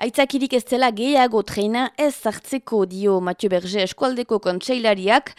Aitzakirik ez dela gehiago treina ez zartzeko dio Mathieu Berge eskualdeko kontseilariak,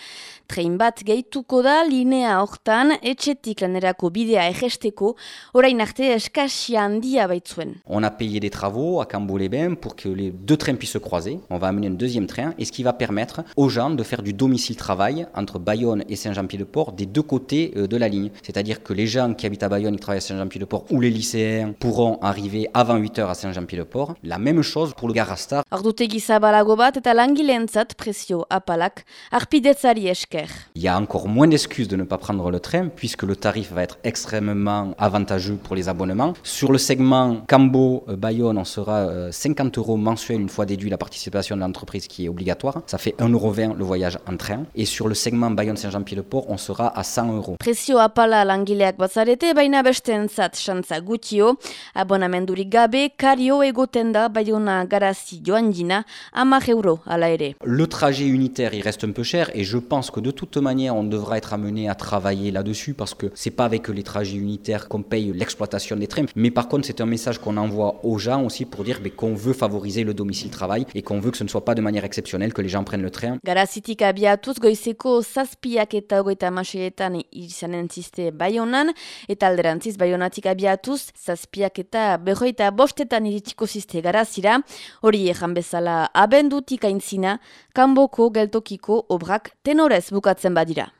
trein bat gehituko da linea hortan etxetik lanerako bidea egesteko, orain arte eskasia handia baitzuen. On a payé des travaux à Cambo-les-Bains pour que les deux trains puissent se croiser. On va amener un deuxième train et ce qui va permettre aux gens de faire du domicile-travail entre Bayonne et Saint-Jean-Pied-de-Port des deux côtés euh, de la ligne. C'est-à-dire que les gens qui habitent à Bayonne et qui travaillent à Saint-Jean-Pied-de-Port ou les lycéens pourront arriver avant 8 heures à Saint-Jean-Pied-de-Port. La même chose pour le Garastar. Ordutegi zabalago bat eta langileentzat presio apalak arpidetzari esker. Il y a encore moins d'excuses de ne pas prendre le train puisque le tarif va être extrêmement avantageux pour les abonnements. Sur le segment Cambo-Bayonne, on sera euh, 50 euros mensuels une fois déduit la participation de l'entreprise qui est obligatoire. Ça fait 1,20 euro le voyage en train. Et sur le segment Bayonne-Saint-Jean-Pied-de-Port, on sera à 100 euros. Presio apala langileak bazarete, baina besteentzat xantza gutio, abonamendurik gabe, kario egoten da Bayona garazi joan jina, amar euro ala ere. Le trajet unitaire, il reste un peu cher et je pense que de toute manière, on devra être amené à travailler là-dessus parce que c'est pas avec les trajets unitaires qu'on paye l'exploitation des trains. Mais par contre, c'est un message qu'on envoie aux gens aussi pour dire qu'on veut favoriser le domicile-travail et qu'on veut que ce ne soit pas de manière exceptionnelle que les gens prennent le train. Garazitik abiatuz goizeko zazpiak eta hogeita amaseetan izanen ziste Bayonan, eta alderantziz Bayonatik abiatuz zazpiak eta berroita bostetan iritsiko ziste garazira, hori ejan bezala abendutik aintzina, kanboko geltokiko obrak tenorez bukatzen badira.